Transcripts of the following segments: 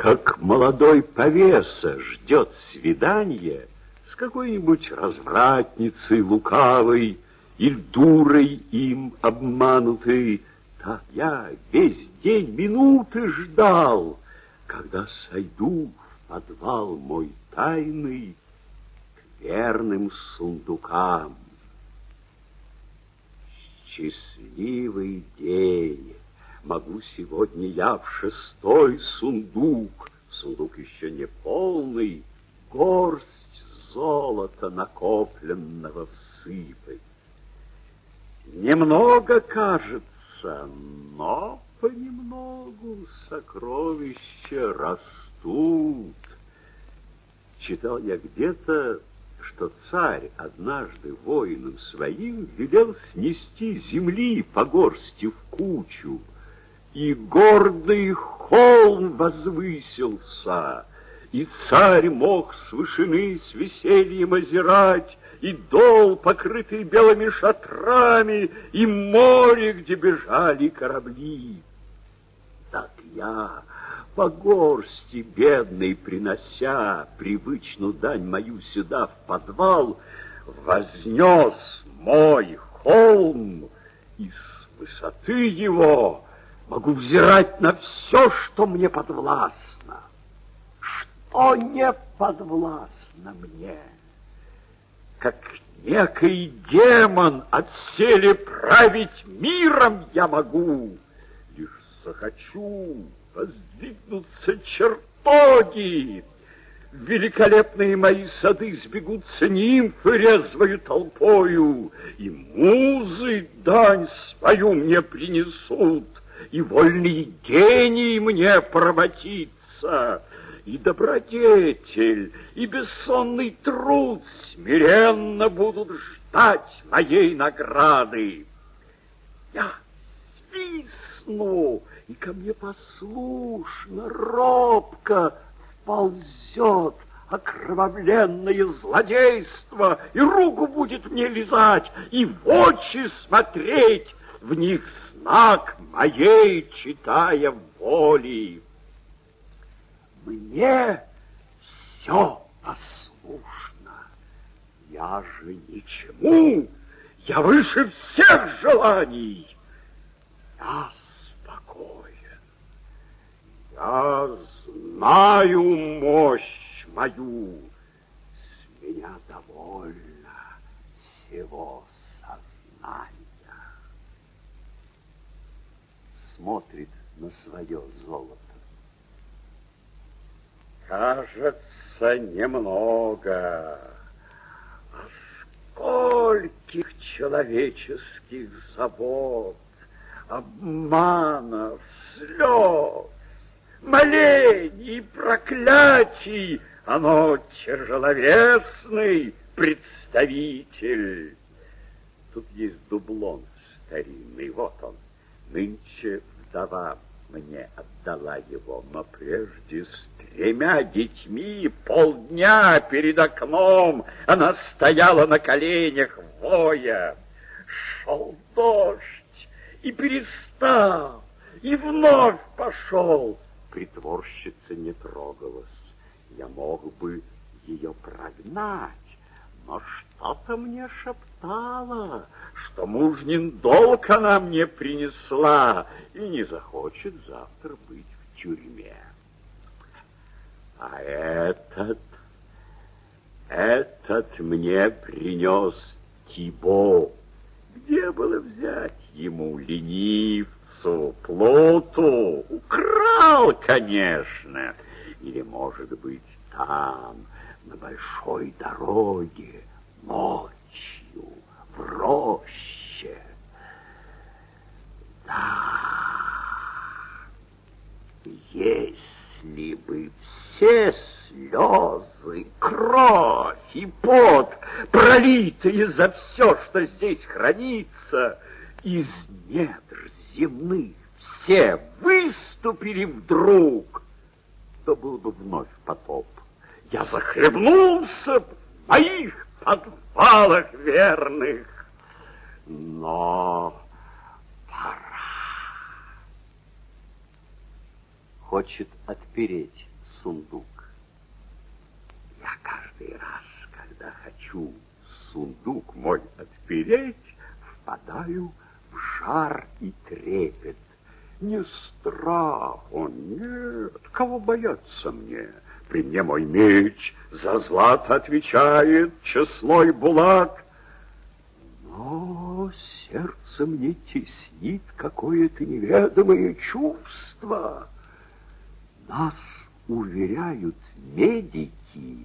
как молодой повеса ждет свидания с какой-нибудь развратницей лукавой или дурой им обманутой, так я весь день минуты ждал, когда сойду в подвал мой тайный к верным сундукам. Счастливый день! Могу сегодня я в шестой сундук, сундук еще не полный, горсть золота накопленного всыпать. Немного кажется, но понемногу сокровища растут. Читал я где-то, что царь однажды воинам своим велел снести земли по горсти в кучу, и гордый холм возвысился, и царь мог с вышины с весельем озирать, и дол, покрытый белыми шатрами, и море, где бежали корабли. Так я, по горсти бедной принося привычную дань мою сюда в подвал, вознес мой холм, и с высоты его могу взирать на все, что мне подвластно. Что не подвластно мне? Как некий демон отселе править миром я могу. Лишь захочу воздвигнуться чертоги. В великолепные мои сады сбегутся нимфы резвою толпою, и музы дань свою мне принесут и вольный гений мне поработится, и добродетель, и бессонный труд смиренно будут ждать моей награды. Я свистну, и ко мне послушно, робко вползет окровавленное злодейство, и руку будет мне лизать, и в очи смотреть, в них знак моей читая воли. Мне все послушно. Я же ничему, я выше всех желаний. Я спокоен. Я знаю мощь мою. С меня довольно всего сознания. Смотрит на свое золото. Кажется, немного. А скольких человеческих забот, обманов, слез, молений, проклятий, оно тяжеловесный представитель. Тут есть дублон старинный, вот он. Нынче вдова мне отдала его, но прежде с тремя детьми полдня перед окном она стояла на коленях, воя. Шел дождь и перестал, и вновь пошел. Притворщица не трогалась. Я мог бы ее прогнать, но что-то мне шептало, что мужнин долг она мне принесла и не захочет завтра быть в тюрьме. А этот, этот мне принес Тибо. Где было взять ему ленивцу, плоту? Украл, конечно. Или, может быть, там, на большой дороге, ночью, в роще. Да, если бы все слезы, кровь и пот, пролитые за все, что здесь хранится, из недр земных все выступили вдруг, то был бы вновь потоп. Я захлебнулся в моих подвалах верных. Но пора. Хочет отпереть сундук. Я каждый раз, когда хочу сундук мой отпереть, впадаю в жар и трепет. Не страх он, нет, кого бояться мне? При мне мой меч за злато отвечает, число и булат. Но сердце мне теснит какое-то неведомое чувство. Нас уверяют медики,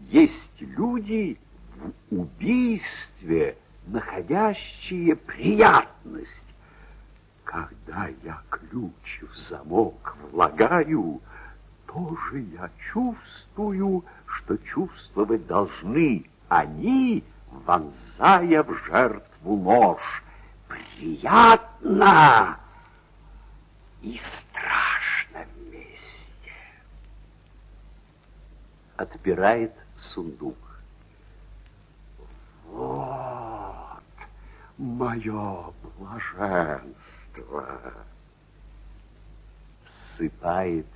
есть люди в убийстве, находящие приятность. Когда я ключ в замок влагаю, тоже я чувствую, что чувствовать должны они, вонзая в жертву нож. Приятно и страшно вместе. Отпирает сундук. Вот мое блаженство. Сыпает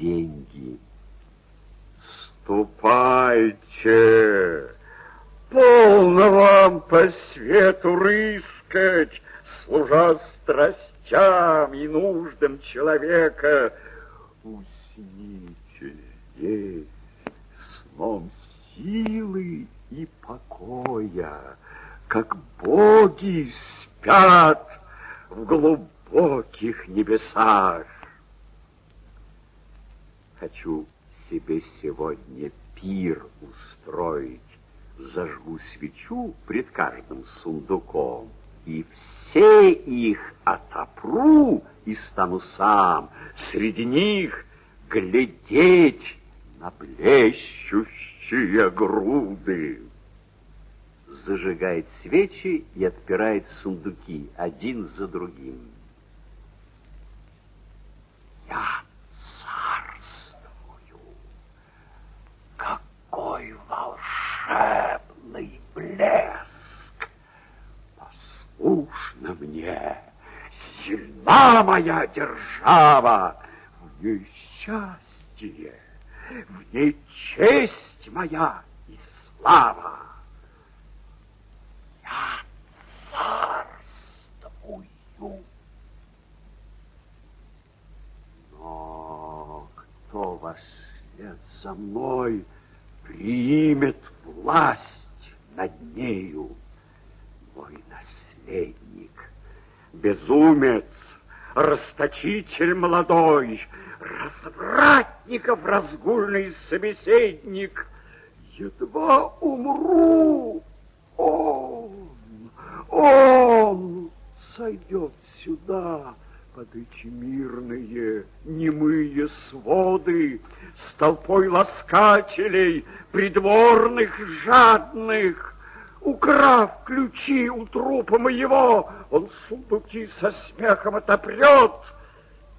деньги. Ступайте, полно вам по свету рыскать, служа страстям и нуждам человека. Усните здесь сном силы и покоя, как боги спят в глубоких небесах. Хочу себе сегодня пир устроить. Зажгу свечу пред каждым сундуком, и все их отопру и стану сам среди них глядеть на блещущие груды. Зажигает свечи и отпирает сундуки один за другим. Я какой волшебный блеск! Послушно мне, сильна моя держава, в ней счастье, в ней честь моя и слава. Я царствую. Но кто вослед за мной — примет власть над нею мой наследник, безумец, расточитель молодой, развратников разгульный собеседник. Едва умру, он, он сойдет сюда, под эти мирные немые своды с толпой ласкателей, придворных жадных. Украв ключи у трупа моего, он сундуки со смехом отопрет,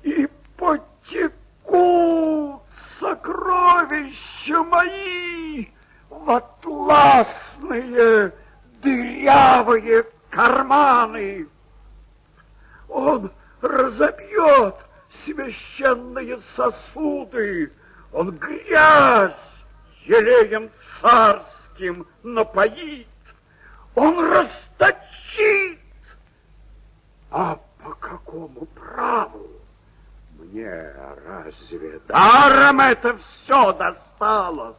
и потекут сокровища мои в атласные дырявые карманы. Он разобьет священные сосуды, он грязь елеем царским напоит, он расточит. А по какому праву? Мне разве даром это все досталось?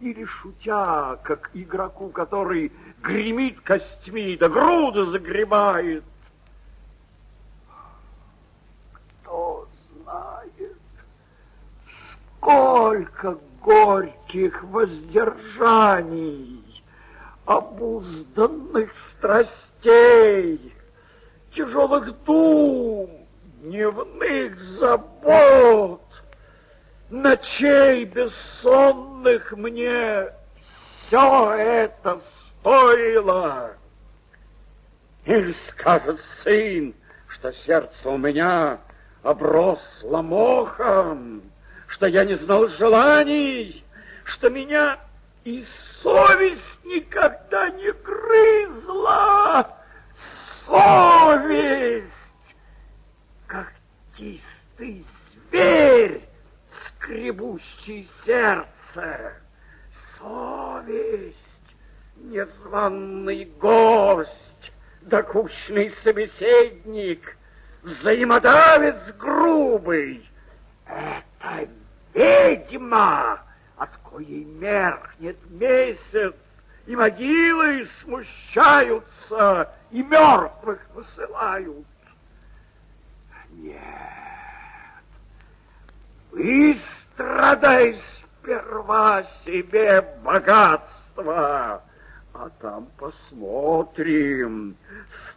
Или шутя, как игроку, который гремит костьми, да груды загребает, Сколько горьких воздержаний, обузданных страстей, тяжелых дум, дневных забот, ночей бессонных мне все это стоило. Или скажет сын, что сердце у меня обросло мохом, что я не знал желаний, что меня и совесть никогда не грызла. Совесть, как чистый зверь, скребущий сердце, совесть, незваный гость, докучный собеседник, взаимодавец грубый. Это ведьма, от коей меркнет месяц, и могилы смущаются, и мертвых высылают. Нет, выстрадай сперва себе богатство, а там посмотрим,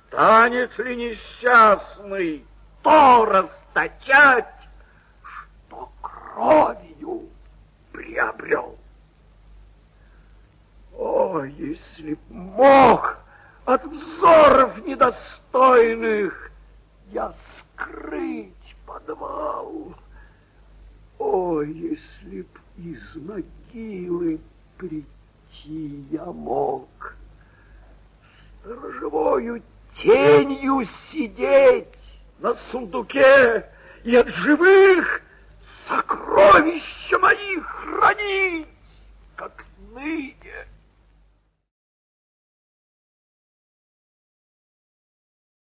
станет ли несчастный то расточать, кровью приобрел. О, если б мог от взоров недостойных я скрыть подвал. О, если б из могилы прийти я мог, сторожевою тенью сидеть на сундуке и от живых сокровища мои хранить, как ныне.